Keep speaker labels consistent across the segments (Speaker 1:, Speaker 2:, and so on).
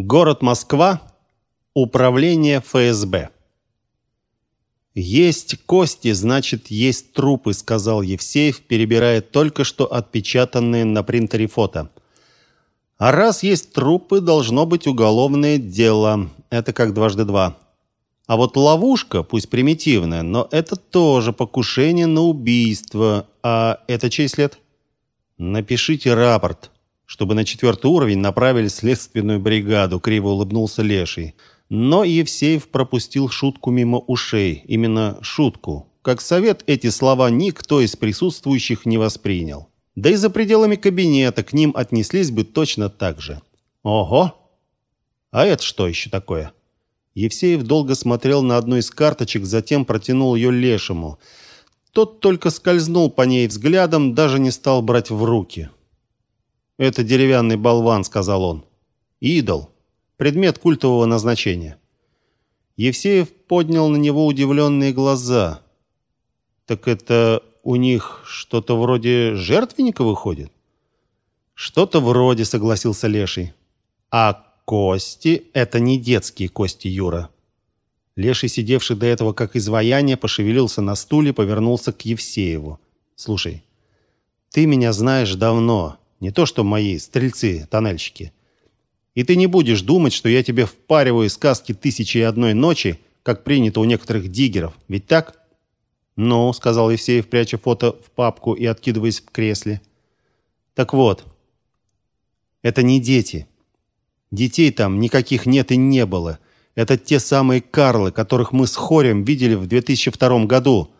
Speaker 1: Город Москва. Управление ФСБ. Есть кости, значит, есть трупы, сказал Евсеев, перебирая только что отпечатанные на принтере фото. А раз есть трупы, должно быть уголовное дело. Это как дважды два. А вот ловушка, пусть примитивная, но это тоже покушение на убийство. А это чей след? Напишите рапорт, чтобы на четвертый уровень направили следственную бригаду, криво улыбнулся Леший. Но Евсеев пропустил шутку мимо ушей, именно шутку. Как совет эти слова никто из присутствующих не воспринял. Да и за пределами кабинета к ним отнеслись бы точно так же. Ого! А это что еще такое? Евсеев долго смотрел на одну из карточек, затем протянул ее Лешему. Тот только скользнул по ней взглядом, даже не стал брать в руки. «Это деревянный болван», — сказал он. «Идол. Предмет культового назначения». Евсеев поднял на него удивленные глаза. «Так это у них что-то вроде жертвенника выходит?» «Что-то вроде», — согласился Леший. «А кости — это не детские кости, Юра». Леший, сидевший до этого как изваяние, пошевелился на стуле, повернулся к Евсееву. «Слушай, ты меня знаешь давно, не то что мои стрельцы-тоннельщики. И ты не будешь думать, что я тебе впариваю сказки «Тысячи и одной ночи», как принято у некоторых диггеров. Ведь так? «Ну», — сказал Евсеев, пряча фото в папку и откидываясь в кресле. «Так вот, это не дети. Детей там никаких нет и не было. Это те самые Карлы, которых мы с Хорем видели в 2002 году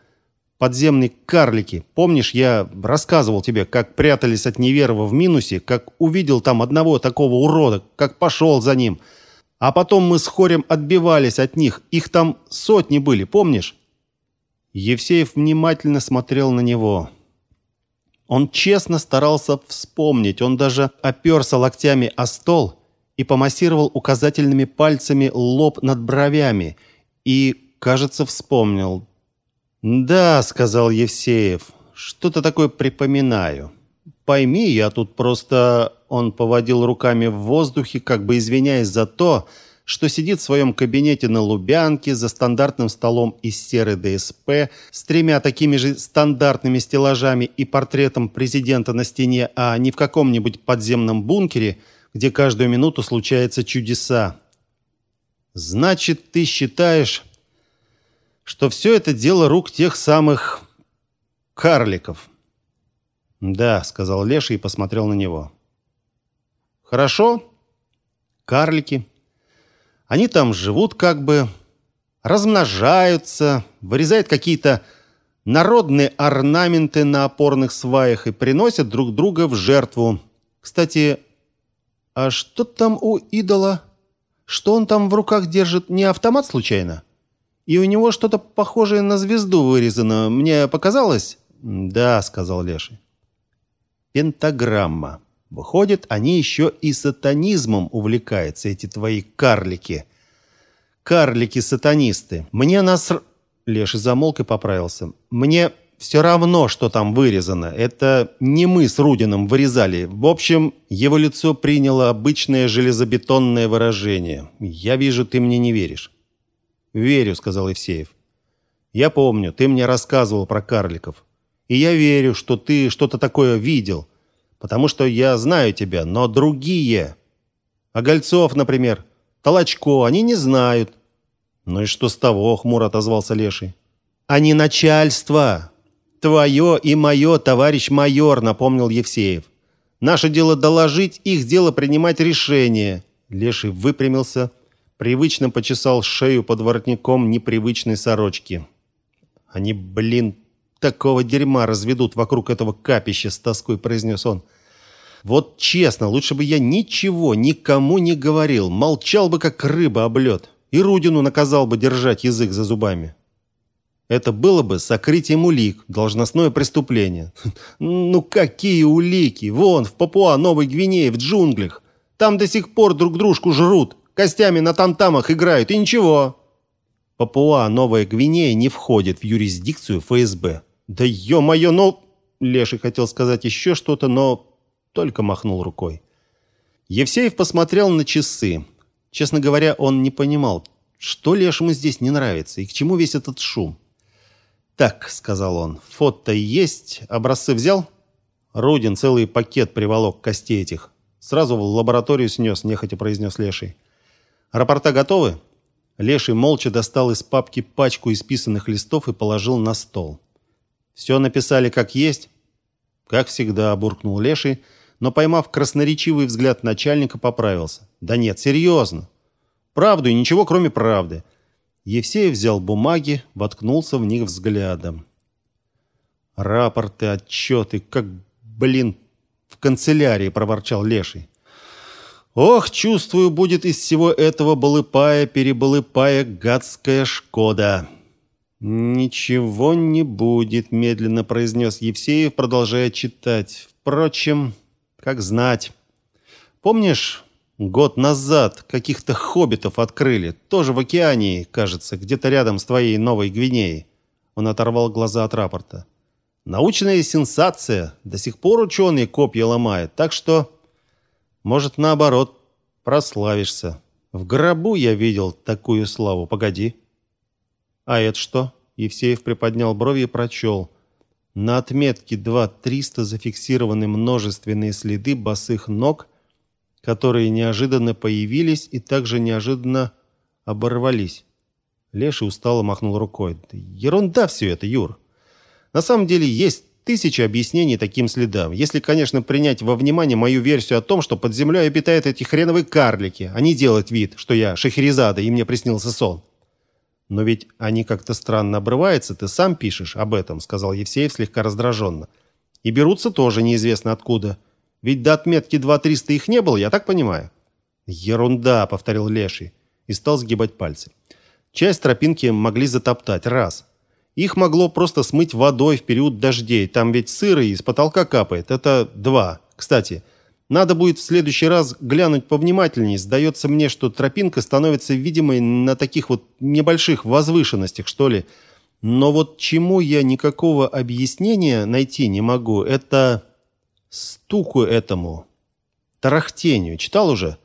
Speaker 1: подземные карлики. Помнишь, я рассказывал тебе, как прятались от Неверова в минусе, как увидел там одного такого урода, как пошел за ним. А потом мы с Хорем отбивались от них. Их там сотни были, помнишь? Евсеев внимательно смотрел на него. Он честно старался вспомнить. Он даже оперся локтями о стол и помассировал указательными пальцами лоб над бровями. И, кажется, вспомнил. «Да», — сказал Евсеев, — «что-то такое припоминаю. Пойми, я тут просто...» Он поводил руками в воздухе, как бы извиняясь за то, что сидит в своем кабинете на Лубянке за стандартным столом из серой ДСП с тремя такими же стандартными стеллажами и портретом президента на стене, а не в каком-нибудь подземном бункере, где каждую минуту случаются чудеса. «Значит, ты считаешь, что все это дело рук тех самых карликов. «Да», — сказал Леша и посмотрел на него. «Хорошо. Карлики. Они там живут как бы, размножаются, вырезают какие-то народные орнаменты на опорных сваях и приносят друг друга в жертву. Кстати, а что там у идола? Что он там в руках держит? Не автомат случайно?» И у него что-то похожее на звезду вырезано. Мне показалось?» «Да», — сказал Леший. «Пентаграмма. Выходит, они еще и сатанизмом увлекаются, эти твои карлики. Карлики-сатанисты. Мне нас...» Леший замолк и поправился. «Мне все равно, что там вырезано. Это не мы с Рудином вырезали. В общем, его лицо приняло обычное железобетонное выражение. Я вижу, ты мне не веришь. «Верю», — сказал Евсеев. «Я помню, ты мне рассказывал про карликов. И я верю, что ты что-то такое видел, потому что я знаю тебя, но другие... А Гольцов, например, Толочко, они не знают». «Ну и что с того?» — хмуро отозвался Леший. «Они начальство. Твое и мое, товарищ майор», — напомнил Евсеев. «Наше дело доложить, их дело принимать решение». Леший выпрямился, Привычно почесал шею под воротником непривычной сорочки. Они, блин, такого дерьма разведут вокруг этого капища, с тоской произнес он. Вот честно, лучше бы я ничего никому не говорил, молчал бы как рыба об лед, и Рудину наказал бы держать язык за зубами. Это было бы сокрытием улик, должностное преступление. Ну какие улики? Вон, в Папуа, Новой Гвинее, в джунглях. Там до сих пор друг дружку жрут. Костями на тамтамах играют, и ничего. Папуа Новая Гвинея не входит в юрисдикцию ФСБ. Да ё-моё, ну... Леший хотел сказать еще что-то, но только махнул рукой. Евсеев посмотрел на часы. Честно говоря, он не понимал, что Лешему здесь не нравится и к чему весь этот шум. «Так», — сказал он, — «фото есть, образцы взял?» Рудин целый пакет приволок костей этих. Сразу в лабораторию снес, нехотя произнес Леший. «Рапорта готовы?» Леший молча достал из папки пачку исписанных листов и положил на стол. «Все написали как есть?» «Как всегда», — буркнул Леший, но, поймав красноречивый взгляд начальника, поправился. «Да нет, серьезно. Правду и ничего, кроме правды». Евсеев взял бумаги, воткнулся в них взглядом. «Рапорты, отчеты, как, блин, в канцелярии», — проворчал Леший. Ох, чувствую, будет из всего этого балыпая-перебалыпая гадская Шкода. Ничего не будет, медленно произнес Евсеев, продолжая читать. Впрочем, как знать. Помнишь, год назад каких-то хоббитов открыли, тоже в океане, кажется, где-то рядом с твоей Новой Гвинеей. Он оторвал глаза от рапорта. Научная сенсация. До сих пор ученые копья ломают, так что может, наоборот, прославишься. В гробу я видел такую славу. Погоди. А это что? Евсеев приподнял брови и прочел. На отметке 2-300 зафиксированы множественные следы босых ног, которые неожиданно появились и также неожиданно оборвались. Леша устало махнул рукой. ерунда все это, Юр. На самом деле есть Тысячи объяснений таким следам. Если, конечно, принять во внимание мою версию о том, что под землей обитают эти хреновые карлики, а не делать вид, что я Шахерезада и мне приснился сон. Но ведь они как-то странно обрываются, ты сам пишешь об этом, сказал Евсеев слегка раздраженно. И берутся тоже неизвестно откуда. Ведь до отметки 2-300 их не было, я так понимаю. Ерунда, повторил Леший и стал сгибать пальцы. Часть тропинки могли затоптать, раз. Их могло просто смыть водой в период дождей. Там ведь сыро и с потолка капает. Это два. Кстати, надо будет в следующий раз глянуть повнимательнее. Сдается мне, что тропинка становится видимой на таких вот небольших возвышенностях, что ли. Но вот чему я никакого объяснения найти не могу, это стуку этому, тарахтению. Читал уже?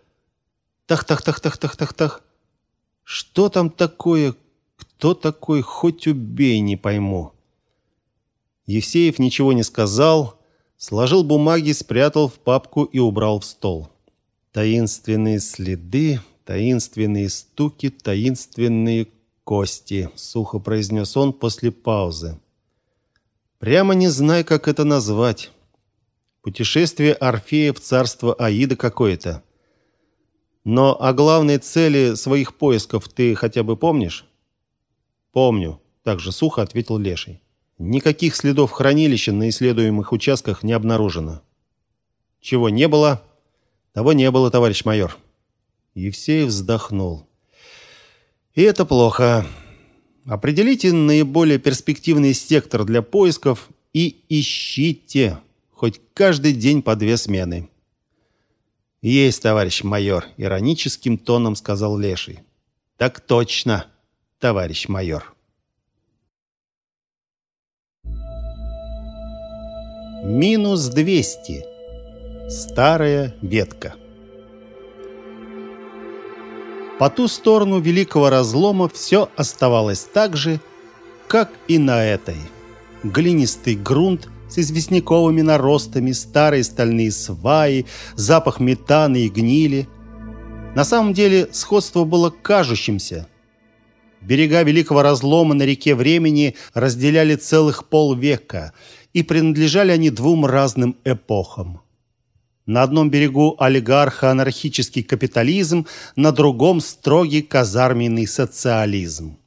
Speaker 1: Тах-тах-тах-тах-тах-тах-тах. Что там такое? Кто такой, хоть убей, не пойму. Евсеев ничего не сказал, сложил бумаги, спрятал в папку и убрал в стол. Таинственные следы, таинственные стуки, таинственные кости, сухо произнес он после паузы. Прямо не знаю, как это назвать. Путешествие Орфея в царство Аида какое-то. Но о главной цели своих поисков ты хотя бы помнишь? «Помню», — также сухо ответил Леший. «Никаких следов хранилища на исследуемых участках не обнаружено». «Чего не было?» «Того не было, товарищ майор». Евсеев вздохнул. «И это плохо. Определите наиболее перспективный сектор для поисков и ищите хоть каждый день по две смены». «Есть, товарищ майор», — ироническим тоном сказал Леший. «Так точно» товарищ майор. Минус 200. Старая ветка. По ту сторону великого разлома все оставалось так же, как и на этой. Глинистый грунт с известняковыми наростами, старые стальные сваи, запах метана и гнили. На самом деле сходство было кажущимся – Берега Великого Разлома на реке Времени разделяли целых полвека, и принадлежали они двум разным эпохам. На одном берегу олигархо-анархический капитализм, на другом строгий казарменный социализм.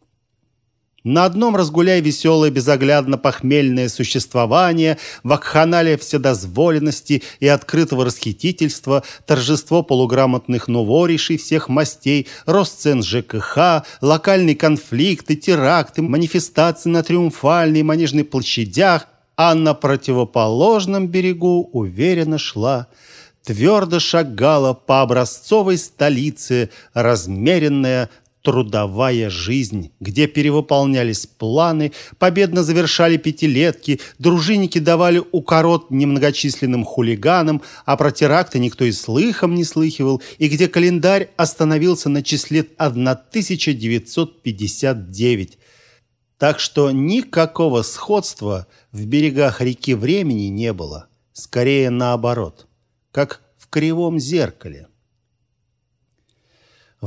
Speaker 1: На одном разгуляй веселое, безоглядно похмельное существование, вакханалия вседозволенности и открытого расхитительства, торжество полуграмотных новоришей всех мастей, рост цен ЖКХ, локальные конфликты, теракты, манифестации на Триумфальной и Манежной площадях, а на противоположном берегу уверенно шла твердо шагала по образцовой столице размеренная трудовая жизнь, где перевыполнялись планы, победно завершали пятилетки, дружинники давали укорот немногочисленным хулиганам, а про теракты никто и слыхом не слыхивал, и где календарь остановился на числе 1959. Так что никакого сходства в берегах реки времени не было, скорее наоборот, как в кривом зеркале.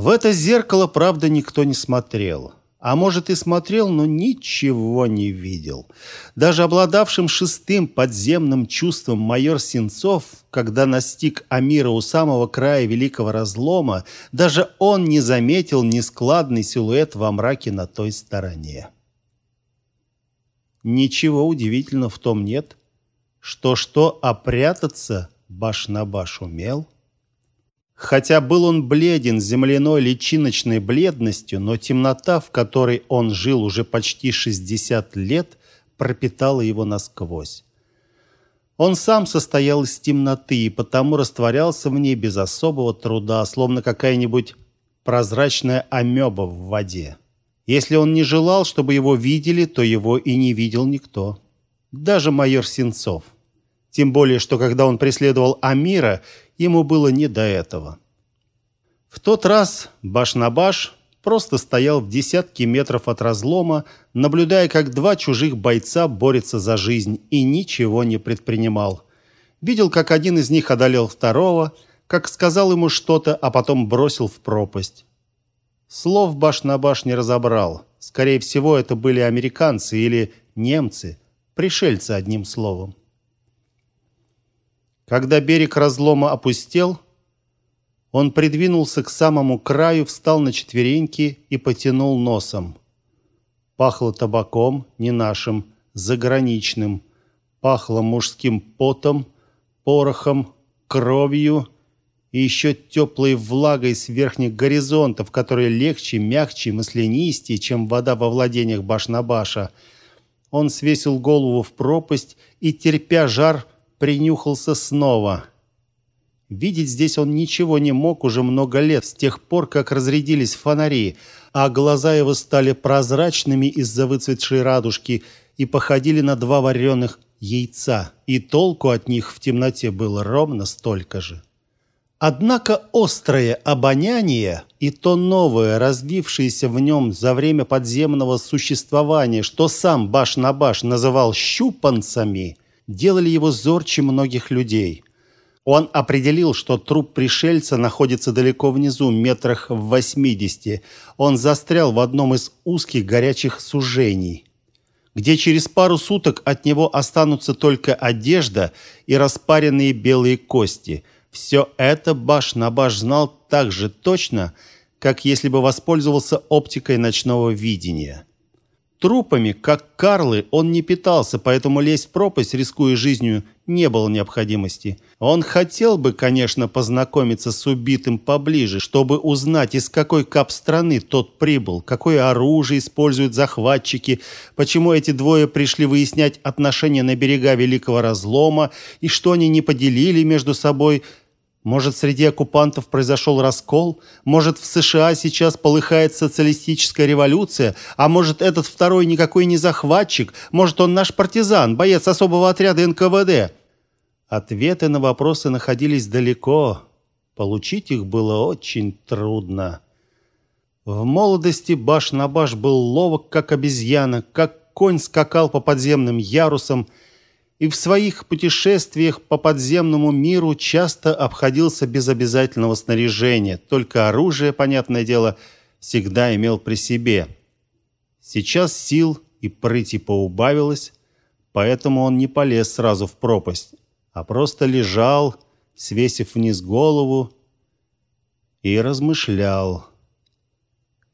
Speaker 1: В это зеркало, правда, никто не смотрел. А может и смотрел, но ничего не видел. Даже обладавшим шестым подземным чувством майор Сенцов, когда настиг Амира у самого края великого разлома, даже он не заметил нескладный силуэт во мраке на той стороне. Ничего удивительного в том нет, что-что опрятаться баш на баш умел – Хотя был он бледен земляной личиночной бледностью, но темнота, в которой он жил уже почти 60 лет, пропитала его насквозь. Он сам состоял из темноты и потому растворялся в ней без особого труда, словно какая-нибудь прозрачная амеба в воде. Если он не желал, чтобы его видели, то его и не видел никто. Даже майор Сенцов. Тем более, что когда он преследовал Амира, ему было не до этого. В тот раз баш на баш просто стоял в десятке метров от разлома, наблюдая, как два чужих бойца борются за жизнь, и ничего не предпринимал. Видел, как один из них одолел второго, как сказал ему что-то, а потом бросил в пропасть. Слов баш на баш не разобрал. Скорее всего, это были американцы или немцы, пришельцы одним словом. Когда берег разлома опустел, он придвинулся к самому краю, встал на четвереньки и потянул носом. Пахло табаком, не нашим, заграничным. Пахло мужским потом, порохом, кровью и еще теплой влагой с верхних горизонтов, которые легче, мягче, маслянистее, чем вода во владениях Башнабаша. Он свесил голову в пропасть и, терпя жар, принюхался снова. Видеть здесь он ничего не мог уже много лет, с тех пор, как разрядились фонари, а глаза его стали прозрачными из-за выцветшей радужки и походили на два вареных яйца, и толку от них в темноте было ровно столько же. Однако острое обоняние и то новое, развившееся в нем за время подземного существования, что сам Баш на Баш называл щупанцами, делали его зорче многих людей. Он определил, что труп пришельца находится далеко внизу, метрах в 80. Он застрял в одном из узких горячих сужений, где через пару суток от него останутся только одежда и распаренные белые кости. Все это Баш на Баш знал так же точно, как если бы воспользовался оптикой ночного видения. Трупами, как Карлы, он не питался, поэтому лезть в пропасть, рискуя жизнью, не было необходимости. Он хотел бы, конечно, познакомиться с убитым поближе, чтобы узнать, из какой кап страны тот прибыл, какое оружие используют захватчики, почему эти двое пришли выяснять отношения на берега Великого Разлома и что они не поделили между собой – может, среди оккупантов произошел раскол? Может, в США сейчас полыхает социалистическая революция? А может, этот второй никакой не захватчик? Может, он наш партизан, боец особого отряда НКВД? Ответы на вопросы находились далеко. Получить их было очень трудно. В молодости баш на баш был ловок, как обезьяна, как конь скакал по подземным ярусам – и в своих путешествиях по подземному миру часто обходился без обязательного снаряжения, только оружие, понятное дело, всегда имел при себе. Сейчас сил и прыти поубавилось, поэтому он не полез сразу в пропасть, а просто лежал, свесив вниз голову и размышлял.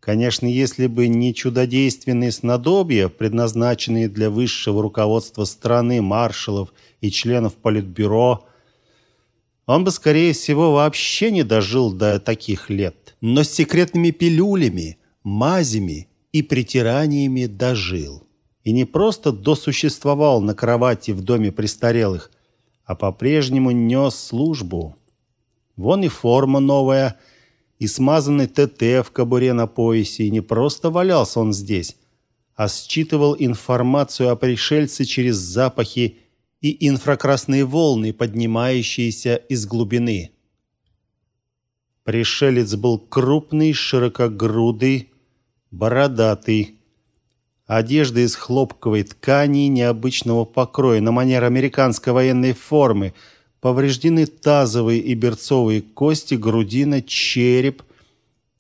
Speaker 1: Конечно, если бы не чудодейственные снадобья, предназначенные для высшего руководства страны, маршалов и членов политбюро, он бы, скорее всего, вообще не дожил до таких лет. Но с секретными пилюлями, мазями и притираниями дожил. И не просто досуществовал на кровати в доме престарелых, а по-прежнему нес службу. Вон и форма новая – и смазанный ТТ в кобуре на поясе, и не просто валялся он здесь, а считывал информацию о пришельце через запахи и инфракрасные волны, поднимающиеся из глубины. Пришелец был крупный, широкогрудый, бородатый. Одежда из хлопковой ткани необычного покроя, на манер американской военной формы. Повреждены тазовые и берцовые кости, грудина, череп.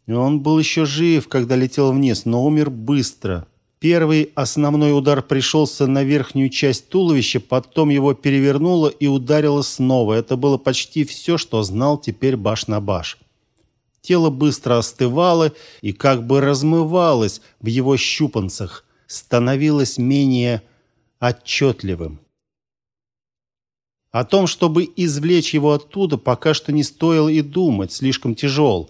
Speaker 1: Он был еще жив, когда летел вниз, но умер быстро. Первый основной удар пришелся на верхнюю часть туловища, потом его перевернуло и ударило снова. Это было почти все, что знал теперь баш на баш. Тело быстро остывало и как бы размывалось в его щупанцах, становилось менее отчетливым. О том, чтобы извлечь его оттуда, пока что не стоило и думать, слишком тяжел.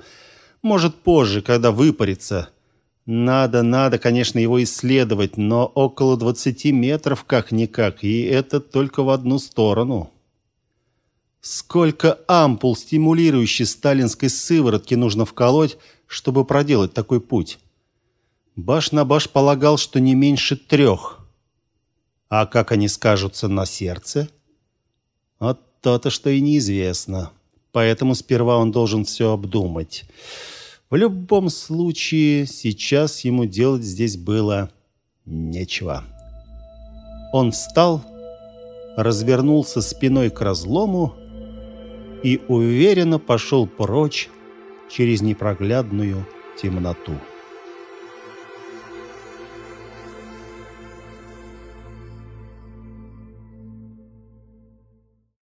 Speaker 1: Может, позже, когда выпарится – надо, надо, конечно, его исследовать, но около 20 метров как-никак, и это только в одну сторону. Сколько ампул стимулирующей сталинской сыворотки нужно вколоть, чтобы проделать такой путь? Баш на баш полагал, что не меньше трех. А как они скажутся на сердце? Вот то-то, что и неизвестно. Поэтому сперва он должен все обдумать. В любом случае, сейчас ему делать здесь было нечего. Он встал, развернулся спиной к разлому и уверенно пошел прочь через непроглядную темноту.